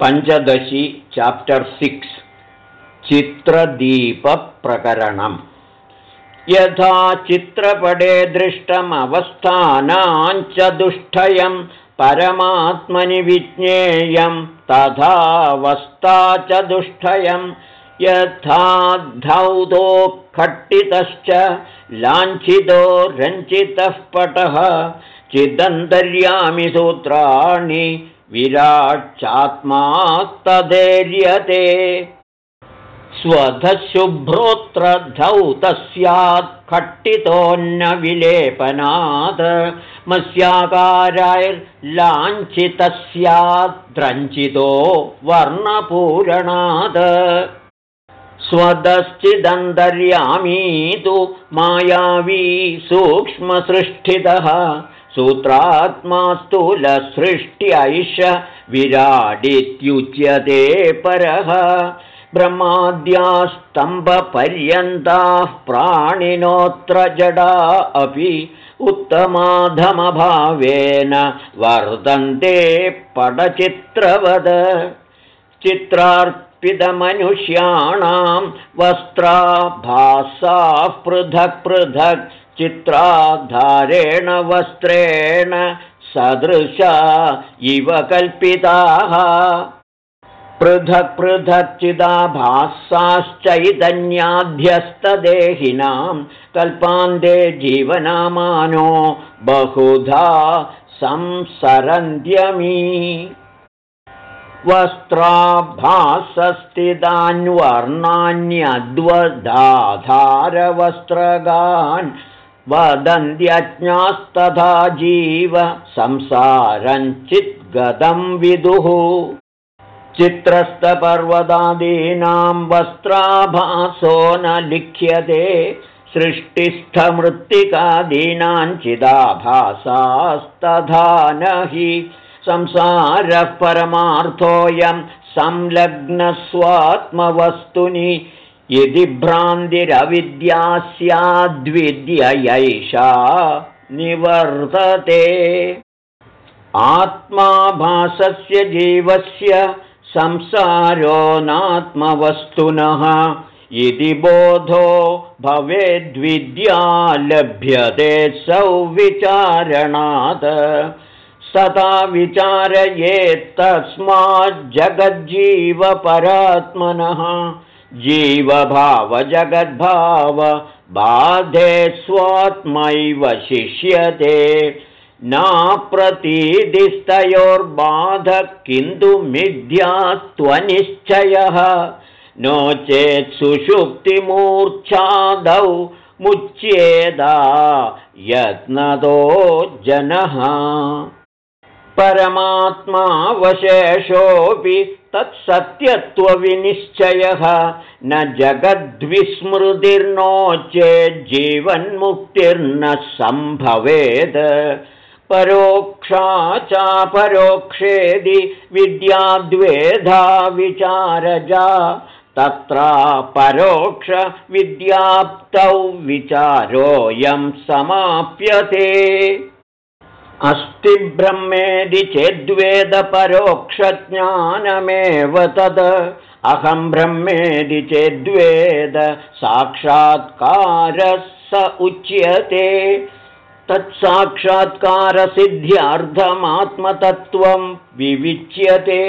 Panchadashi chapter six चित्रदीपप्रकरणम्. यथा चित्रपटे दृष्टमवस्थानाञ्च दुष्टयं परमात्मनि विज्ञेयं तथावस्था च दुष्टयं यथा धौतो खट्टितश्च लाञ्छितो रञ्चितः पटः चिदन्तर्यामि सूत्राणि विराट्चात्मा तदैर्यते स्वधशुभ्रोऽत्र धौतः स्यात् खट्टितोऽन्नविलेपनात् मस्याकारायर्लाञ्छितः स्यात् द्रञ्चितो वर्णपूरणात्। स्वदश्चिदन्तर्यामी तु मायावी सूक्ष्मसृष्टितः सूत्रात्मा स्थूलसृष्ट्यैष विराडित्युच्यते परः। ब्रह्माद्यास्तम्भपर्यन्ताः प्राणिनोऽत्र जडा अपि उत्तमाधमभावेन वर्तन्ते पटचित्रवद चित्रार्पितमनुष्याणां वस्त्राभासाः पृथक् पृथक् चित्राधारेण वस्त्रेण सदृशा इव कल्पिताः। पृथक् पृथक्चिदाभासाश्चैतन्याध्यस्तदेहिनां कल्पान्ते जीवनामानो बहुधा संसरन्त्यमी। वस्त्राभासस्थितान्वर्णान्यद्वदाधारवस्त्रगान् वदन्त्यज्ञास्तथा जीव संसारञ्चिद्गतं विदुः। चित्रस्थपर्वतादीनां वस्त्राभासो न लिख्यते सृष्टिस्थमृत्तिकादीनाञ्चिदाभासास्तथा न हि संसारः परमार्थोऽयं संलग्नस्वात्मवस्तुनि यदि भ्रान्तिरविद्या स्याद्विद्ययैषा निवर्तते। आत्माभासस्य जीवस्य संसारो नात्मवस्तुनः इति बोधो भवेद्विद्या लभ्यते सौविचारणात्। सदा विचारयेत्तस्माज्जगज्जीवपरात्मनः जीवभावजगद्भाव बाधे स्वात्मैव शिष्यते। नाप्रतीदिस्तयोर्बाधः किन्तु मिथ्यात्वनिश्चयः नो चेत् सुषुप्तिमूर्च्छादौ मुच्येदा यत्नतो जनः। परमात्मावशेषोऽपि तत्सत्यत्वविनिश्चयः न जगद्विस्मृतिर्नो चेज्जीवन्मुक्तिर्न सम्भवेत् परोक्षा चापरोक्षेदि विद्याद्वेधा विचारजा। तत्र परोक्षविद्याप्तौ विचारोऽयं समाप्यते अस्ति ब्रह्मेदि चेद्वेदपरोक्षज्ञानमेव तद्। अहं ब्रह्मेदि चेद्वेद साक्षात्कारः स उच्यते। तत्साक्षात्कारसिद्ध्यर्थमात्मतत्त्वं विविच्यते।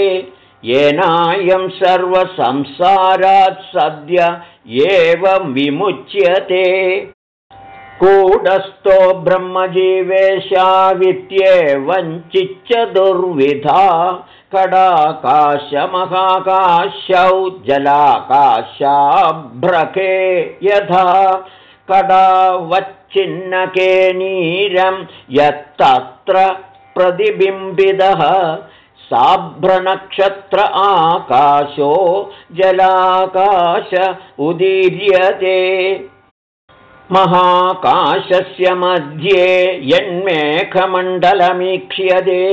येनायं सर्वसंसारात् सद्य एवं विमुच्यते कूटस्थो ब्रह्मजीवेशावित्येवञ्चिच्च दुर्विधा। कडाकाशमहाकाशौ जलाकाशाभ्रके यथा। कडावच्चिन्नके नीरं यत्तत्र प्रतिबिम्बितः। साभ्रनक्षत्र आकाशो जलाकाश उदीर्यते महाकाशस्य मध्ये यन्मेघमण्डलमीक्ष्यते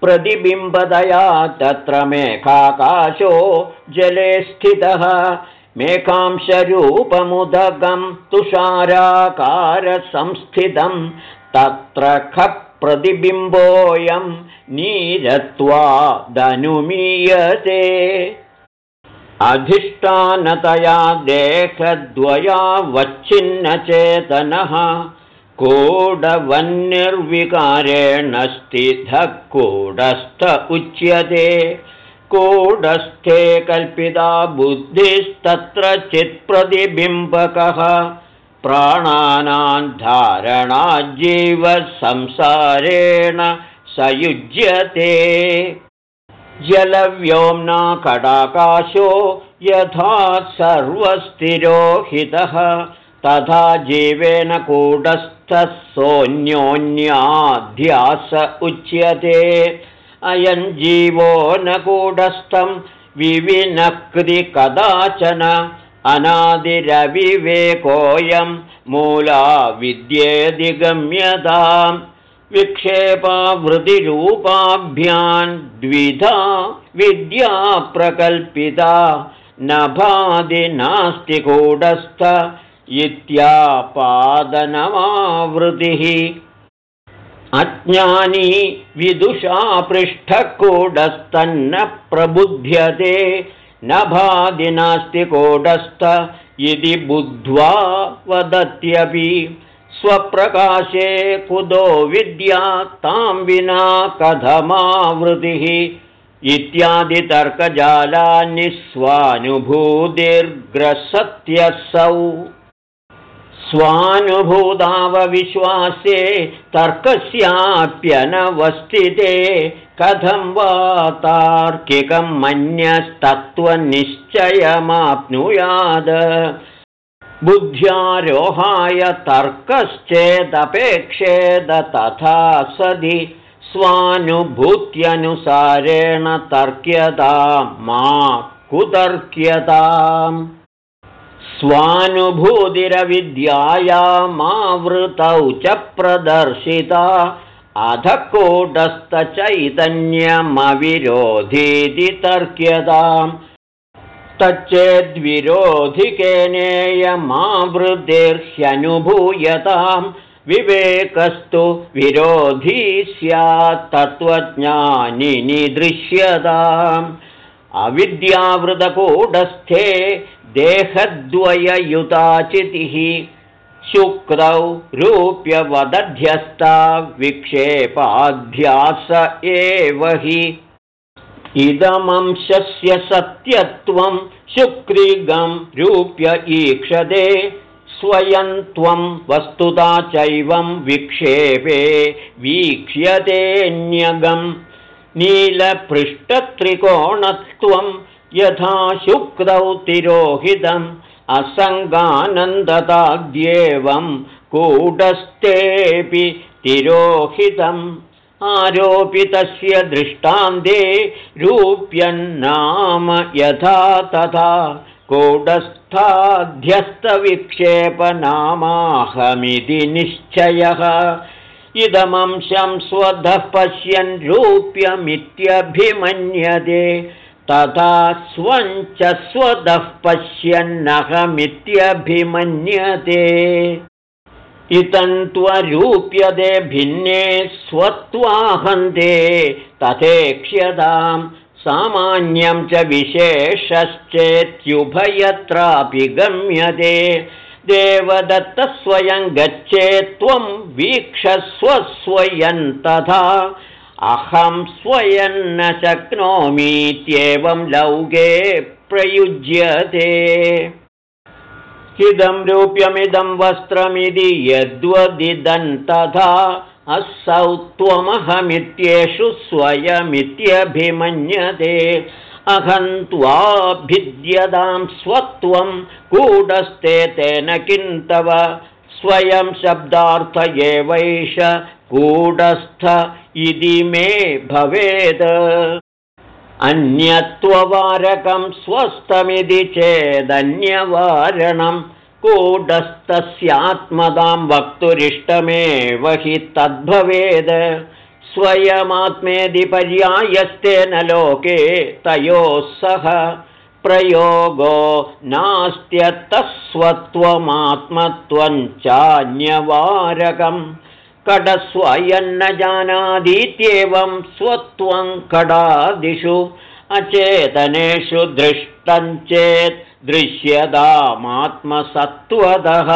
प्रतिबिम्बतया तत्र मेघाकाशो जले स्थितः। मेघांशरूपमुदकं तुषाराकारसंस्थितं तत्र खप्रतिबिम्बोऽयं नीरत्वादनुमीयते अधिष्ठानतया देहद्वयावच्छिन्नचेतनः कोडवन्निर्विकारेण स्थितः कूढस्थ उच्यते। कूढस्थे कल्पिता बुद्धिस्तत्र चित्प्रतिबिम्बकः। प्राणानान्धारणाज्जीवसंसारेण सयुज्यते जलव्योम्ना कडाकाशो यथा सर्वस्थिरोहितः तथा जीवेन कूटस्थः सोऽन्योन्याध्यास उच्यते। अयं जीवो न कूटस्थं विविनक्ति कदाचन। अनादिरविवेकोऽयं मूला विद्येऽधिगम्यताम् विक्षेपावृतिरूपाभ्यां द्विधा विद्या प्रकल्पिता न भादि इत्यापादनमावृतिः। अज्ञानी विदुषा पृष्ठकूटस्थन्न प्रबुध्यते न भादि इति बुद्ध्वा वदत्यपि स्वप्रकाशे कुतो विद्या तां विना कथमावृतिः। इत्यादितर्कजालान्निस्वानुभूतिर्ग्रसत्यसौ स्वानुभूतावविश्वासे तर्कस्याप्यनवस्थिते कथं वा तार्किकं मन्यस्तत्त्वनिश्चयमाप्नुयाद बुद्ध्यारोहाय तर्कश्चेदपेक्षेद तथा सदि स्वानुभूत्यनुसारेण तर्क्यतां मा कुतर्क्यताम्। स्वानुभूतिरविद्यायामावृतौ च प्रदर्शिता अधकूटस्थचैतन्यमविरोधीति तर्क्यताम् तच्चेद्विरोधिकेनेयमावृतिर्ह्यनुभूयतां विवेकस्तु विरोधी स्यात् तत्त्वज्ञानिनि दृश्यताम् अविद्यावृतकूटस्थे देहद्वययुताचितिः शुक्रौ रूप्यवदध्यस्ता विक्षेपाध्यास एव हि इदमंशस्य सत्यत्वं शुक्रिगं रूप्य ईक्षते स्वयं त्वं वस्तुता चैवं विक्षेपे वीक्ष्यतेऽन्यगम् नीलपृष्ठत्रिकोणत्वं यथा शुक्रौ तिरोहितम् असङ्गानन्दताद्येवं कूटस्थेऽपि तिरोहितम् आरोपितस्य दृष्टान्ते रूप्यन्नाम यथा तथा कूटस्थाध्यस्तविक्षेपनामाहमिति निश्चयः। इदमंशं स्वधः पश्यन् रूप्यमित्यभिमन्यते तथा स्वञ्च स्वधः पश्यन्नहमित्यभिमन्यते इतन्त्वरूप्यते भिन्ने स्वत्वाहन्ते तथेक्ष्यतां सामान्यं च विशेषश्चेत्युभयत्रापि गम्यते। देवदत्तस्वयं गच्छेत्त्वं वीक्षस्व स्वयं तथा। अहं स्वयं न शक्नोमीत्येवं लौके प्रयुज्यते इदं रूप्यमिदं वस्त्रमिति यद्वदिदं तथा असौ त्वमहमित्येषु स्वयमित्यभिमन्यते। अहं त्वाभिद्यतां स्वत्वं कूटस्थे तेन किं तव स्वयं शब्दार्थ एवैष कूटस्थ इति मे भवेत् अन्यत्ववारकं स्वस्थमिति चेदन्यवारणं कूटस्थस्यात्मदां वक्तुरिष्टमेव हि तद्भवेद्। स्वयमात्मेधिपर्यायस्तेन लोके तयोः सह प्रयोगो नास्त्यत्तस्वत्वमात्मत्वं चान्यवारकं कडस्वयन्न जानादीत्येवं स्वत्वं कडादिषु अचेतनेषु दृष्टञ्चेत् दृश्यतामात्मसत्त्वतः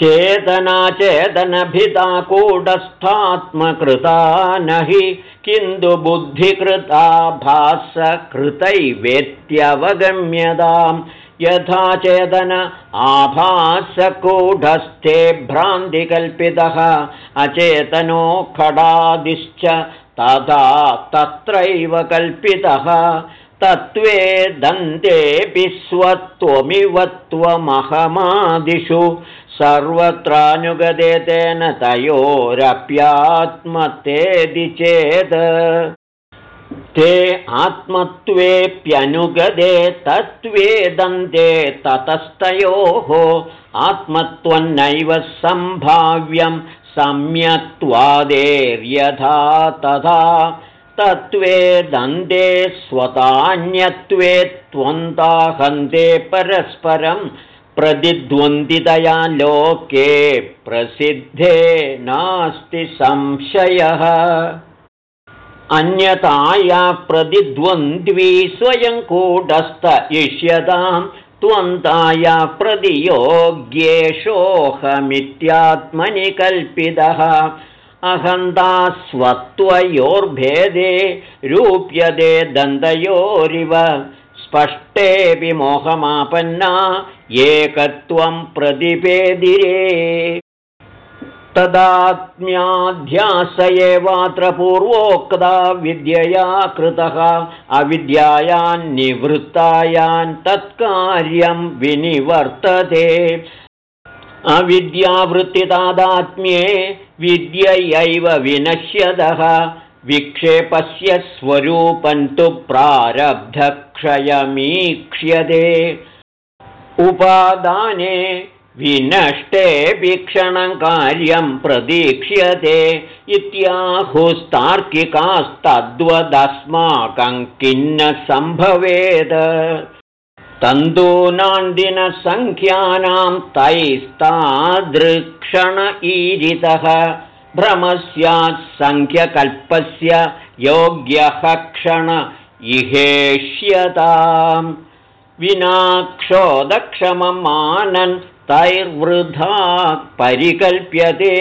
चेतनाचेतनभिता कूटस्थात्मकृता न हि किन्तु बुद्धिकृता भासकृतैवेत्यवगम्यताम् यथा चेतन आभासकूढस्थे भ्रान्तिकल्पितः अचेतनो खडादिश्च तथा तत्रैव कल्पितः तत्त्वे दन्तेऽपि स्वत्वमिव त्वमहमादिषु सर्वत्रानुगते तेन तयोरप्यात्मतेदि चेत् ते आत्मत्वेऽप्यनुगदे तत्त्वे दन्ते ततस्तयोः आत्मत्वन्नैव सम्भाव्यं सम्यक्त्वादेर्यथा तथा तत्त्वे दन्ते स्वतान्यत्वे त्वन्ताहन्ते परस्परं प्रतिद्वन्द्वितया लोके प्रसिद्धे नास्ति संशयः अन्यताया प्रतिद्वन्द्वी स्वयं कूटस्थ इष्यतां त्वन्ताया प्रतियोग्येषोऽहमित्यात्मनि कल्पितः। अहन्ता स्वत्वयोर्भेदे रूप्यते दन्तयोरिव। स्पष्टेऽपि मोहमापन्ना एकत्वं प्रतिपेदिरे तदात्म्याध्यास एवात्र पूर्वोक्ता विद्यया कृतः अविद्यायान्निवृत्तायान् तत्कार्यं विनिवर्तते। अविद्यावृत्तितादात्म्ये विद्ययैव विनश्यतः विक्षेपस्य स्वरूपं तु प्रारब्धक्षयमीक्ष्यते। उपादाने विनष्टे वीक्षणं कार्यं प्रतीक्ष्यते इत्याहुस्तार्किकास्तद्वदस्माकं किन्न सम्भवेत् तन्तूनाण्डिनसङ्ख्यानां तैस्तादृक्षण ईरितः भ्रमस्यात् सङ्ख्यकल्पस्य योग्यः क्षण इहेष्यताम्। विनाक्षोदक्षमम् आनन् तैर्वृथा परिकल्प्यते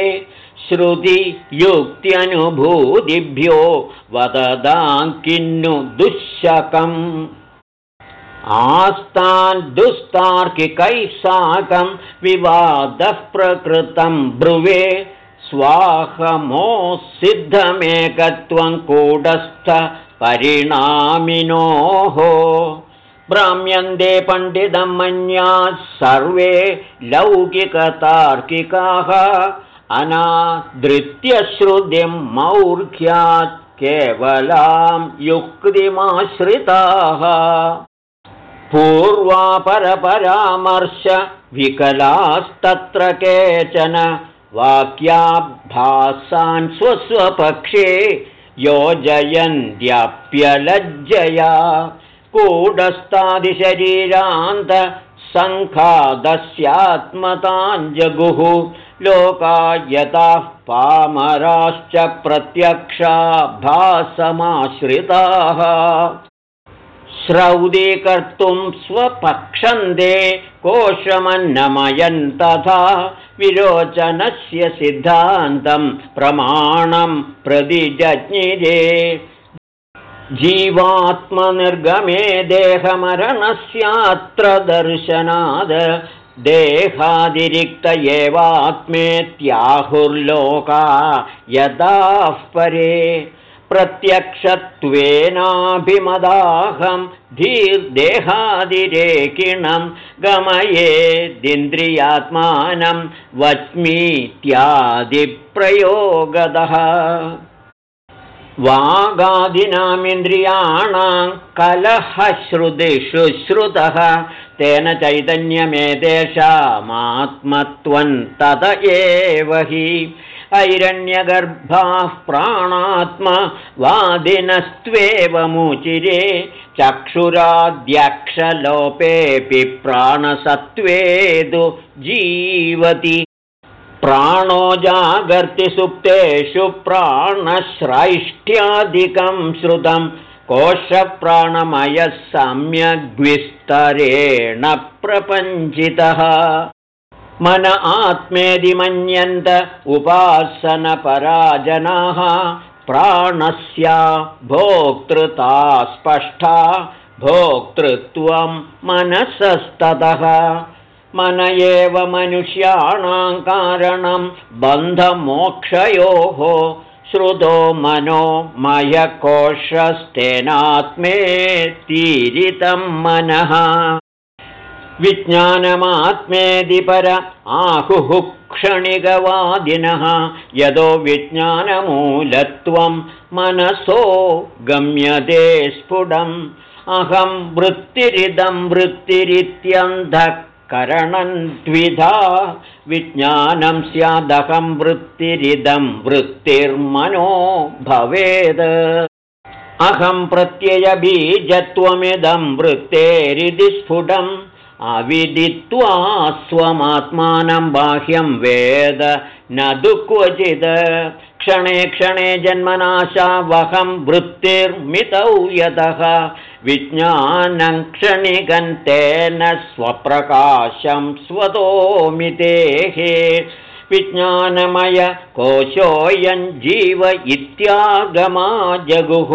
श्रुतियुक्त्यनुभूतिभ्यो वददां किन्नु दुःशकम्। आस्तान् दुस्तार्किकैः साकं विवादः प्रकृतं ब्रुवे। स्वाहमोसिद्धमेकत्वं कूटस्थ परिणामिनोः भ्राम्यन्ते पण्डितं मन्यात् सर्वे लौकिकतार्किकाः अनादृत्यश्रुतिं मौर्घ्यात् केवलां युक्तिमाश्रिताः। पूर्वापरपरामर्शविकलास्तत्र केचन वाक्याभासान् स्वस्वपक्षे योजयन्त्यप्यलज्जया कूढस्तादिशरीरान्तसङ्खादस्यात्मताञ्जगुः लोका यताः पामराश्च प्रत्यक्षा भासमाश्रिताः श्रौदीकर्तुं स्वपक्षन्दे कोशमन्नमयन् तथा विरोचनस्य सिद्धान्तं प्रमाणं प्रतिजज्ञिरे जीवात्मनिर्गमे देहमरणस्यात्र दर्शनाद देहादिरिक्त एवात्मेत्याहुर्लोका यदाः परे। प्रत्यक्षत्वेनाभिमदाहं धीर्देहादिरेकिणं गमयेदिन्द्रियात्मानं वच्मीत्यादिप्रयोगदः वागादीनामिन्द्रियाणां कलहश्रुतिषु श्रुतः तेन चैतन्यमेतेषामात्मत्वं तत एव हि। ऐरण्यगर्भाः प्राणात्मवादिनस्त्वेवमुचिरे चक्षुराद्यक्षलोपेऽपि प्राणसत्त्वेदु जीवति प्राणो जागर्तिसुप्तेषु प्राणश्रैष्ठ्यादिकं श्रुतं कोशप्राणमयः सम्यग्विस्तरेण प्रपञ्चितः। मन आत्मेदि मन्यन्त उपासनपराजनाः प्राणस्या भोक्तृता स्पष्टा भोक्तृत्वं मनसस्ततः मन एव मनुष्याणां कारणं बन्धमोक्षयोः। श्रुतो मनो मयकोशस्तेनात्मेतीरितं मनः। विज्ञानमात्मेदिपर आहुः क्षणिकवादिनः। यतो विज्ञानमूलत्वं मनसो गम्यते स्फुटम्। अहं वृत्तिरिदं वृत्तिरित्यन्धःकरणं द्विधा विज्ञानं स्यादहं वृत्तिरिदं वृत्तिर्मनो भवेद्। अहं प्रत्ययबीजत्वमिदं वृत्तेरिति स्फुटम् अविदित्वा स्वमात्मानं बाह्यं वेद न दु क्वचित् क्षणे क्षणे जन्मनाशावहं वृत्तिर्मितौ यतः विज्ञानं क्षणिकन्तेन स्वप्रकाशं स्वतोमितेः विज्ञानमय कोशोऽयं जीव इत्यागमा जगुः।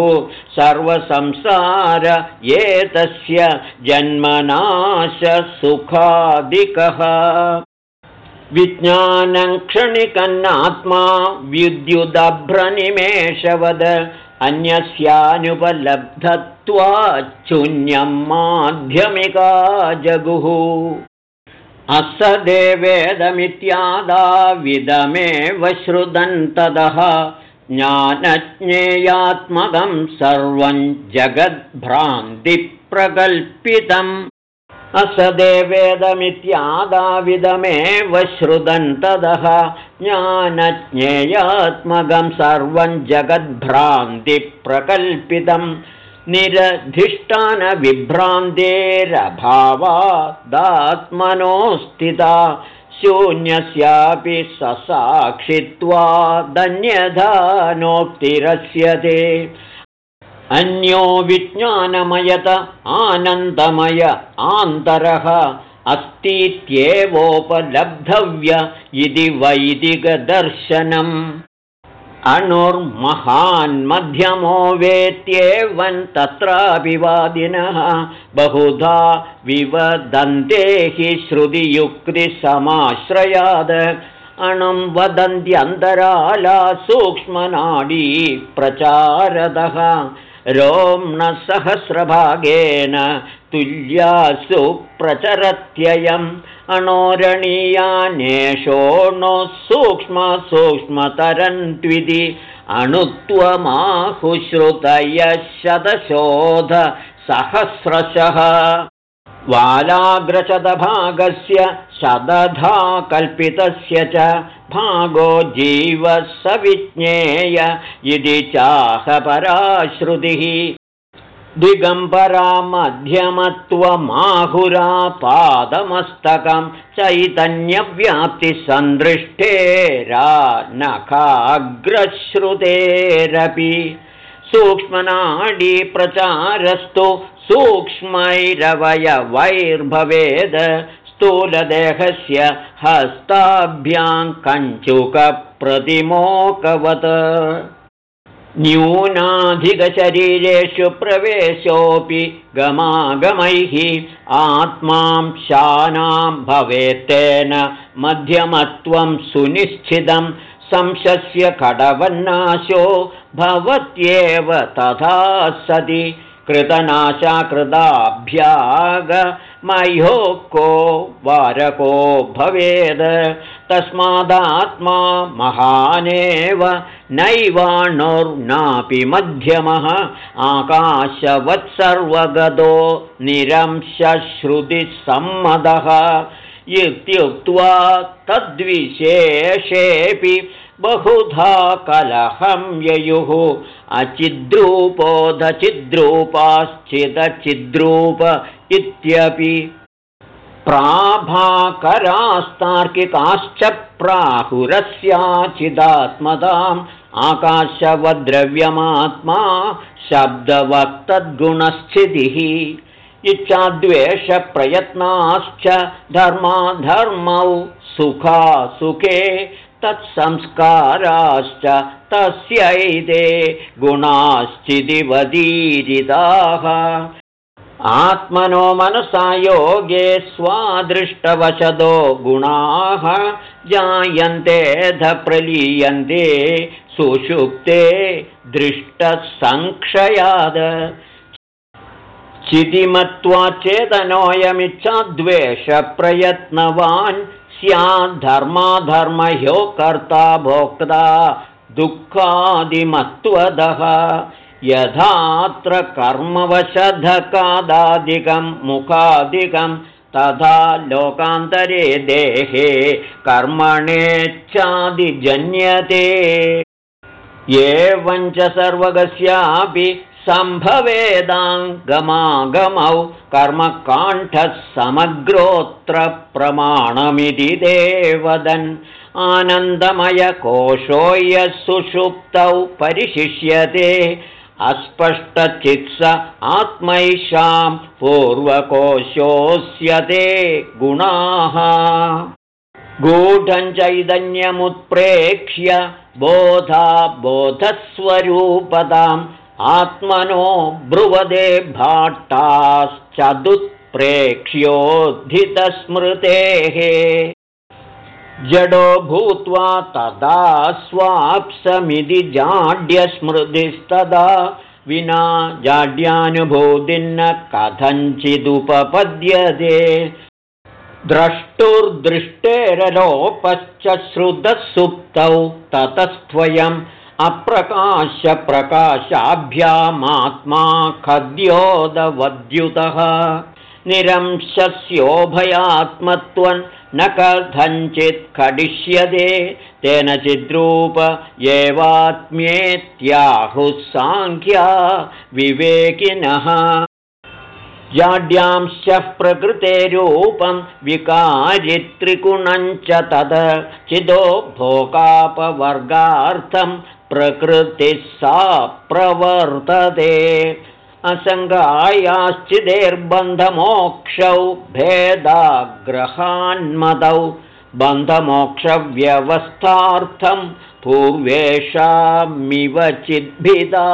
सर्वसंसार एतस्य जन्मनाशसुखादिकः। विज्ञानं क्षणिकन्नात्मा विद्युदभ्रनिमेषवद अन्यस्यानुपलब्धत्वाच्छून्यं माध्यमिका जगुः। असदेवेदमित्यादाविदमेव श्रुदन्तदः ज्ञानज्ञेयात्मकं सर्वं जगद्भ्रान्तिप्रकल्पितम् असदेवेदमित्यादाविदमेव श्रुदन्तदः ज्ञानज्ञेयात्मकं सर्वं जगद्भ्रान्तिप्रकल्पितम् निरधिष्ठानविभ्रान्तेरभावादात्मनो स्थिता शून्यस्यापि ससाक्षित्वादन्यथा नोक्तिरस्यते अन्यो विज्ञानमयत आनन्दमय आन्तरः अस्तीत्येवोपलब्धव्य इति वैदिकदर्शनम्। अणुर्महान्मध्यमो वेत्येवं तत्राभिवादिनः बहुधा विवदन्ते हि श्रुतियुक्तिसमाश्रयाद। अणुं वदन्त्यन्तराला सूक्ष्मनाडी प्रचारदः रोम्णसहस्रभागेन तुल्यासु प्रचरत्ययम् अणोरणीयानेषोणो सूक्ष्मसूक्ष्मतरन्त्विति अणुत्वमाहुश्रुतयः शतशोधसहस्रशः वालाग्रशतभागस्य शतधा कल्पितस्य च भागो जीवः स विज्ञेय इति चाहपराश्रुतिः। दिगम्बरा मध्यमत्वमाहुरा पादमस्तकं चैतन्यव्याप्तिसन्दृष्टेरा नखाग्रश्रुतेरपि सूक्ष्मैरवयवैर्भवेद स्थूलदेहस्य हस्ताभ्यां कञ्चुकप्रतिमोकवत्। न्यूनाधिकशरीरेषु प्रवेशोऽपि गमागमैः आत्मां शानां भवेत्तेन मध्यमत्वं सुनिश्चितं संशस्य खडवन्नाशो भवत्येव तथा सति कृतनाशा कृताभ्यागमह्यो को वारको भवेद् तस्मादात्मा महानेव नैवाणुर्नापि मध्यमः आकाशवत्सर्वगतो निरंशश्रुतिसम्मदः इत्युक्त्वा तद्विशेषेऽपि बहुधा कलहं ययुः। अचिद्रूपोदचिद्रूपाश्चिदचिद्रूप इत्यपि। प्राभाकरास्तार्किकाश्च प्राहुरस्याचिदात्मदाम्। आकाशवद्रव्यमात्मा शब्दवक्तद्गुणस्थितिः इच्छाद्वेषप्रयत्नाश्च धर्माधर्मौ सुखे तत्संस्काराश्च तस्यैते गुणाश्चिदिवदीरिताः। आत्मनो मनसा योगे स्वादृष्टवशदो गुणाः जायन्तेऽध प्रलीयन्ते सुषुप्ते दृष्टसङ्क्षयाद चितिमत्वा चेतनोऽयमिच्छाद्वेषप्रयत्नवान् स्याद्धर्माधर्मह्यो कर्ता भोक्ता दुःखादिमत्वदः यथात्र कर्मवशधकादादिकं मुखादिकं तथा लोकान्तरे देहे कर्मणेच्छादिजन्यते एवञ्च सर्वगस्यापि सम्भवेदाङ्गमागमौ कर्मकाण्ठः समग्रोऽत्र प्रमाणमिति देवदन् आनन्दमयकोशो यः सुषुप्तौ परिशिष्यते अस्पष्टचित्स आत्मैषां पूर्वकोशोऽस्यते गुणाः। गूढं चैतन्यमुत्प्रेक्ष्य बोधा बोधस्वरूपदाम् आत्मनो ब्रुवदे भाट्टाश्चदुत्प्रेक्ष्योद्धितस्मृतेः जडो भूत्वा तदा स्वाप्समिति जाड्यस्मृतिस्तदा विना जाड्यानुभूतिन्न कथञ्चिदुपपद्यते। द्रष्टुर्दृष्टेरलोपश्च श्रुतः सुप्तौ ततस्त्वयम् अप्रकाशप्रकाशाभ्यामात्मा खद्योदवद्युतः निरंशस्योभयात्मत्वं न कथञ्चित् खडिष्यते तेन चिद्रूप साङ्ख्या विवेकिनः। जाड्यांश्च प्रकृते रूपं विकारित्रिगुणञ्च तद चिदो भोगापवर्गार्थं प्रकृतिः सा प्रवर्तते। असङ्गायाश्चिदेर्बन्धमोक्षौ भेदाग्रहान्मदौ बन्धमोक्षव्यवस्थार्थं पूर्वेषामिव चिद्भिदा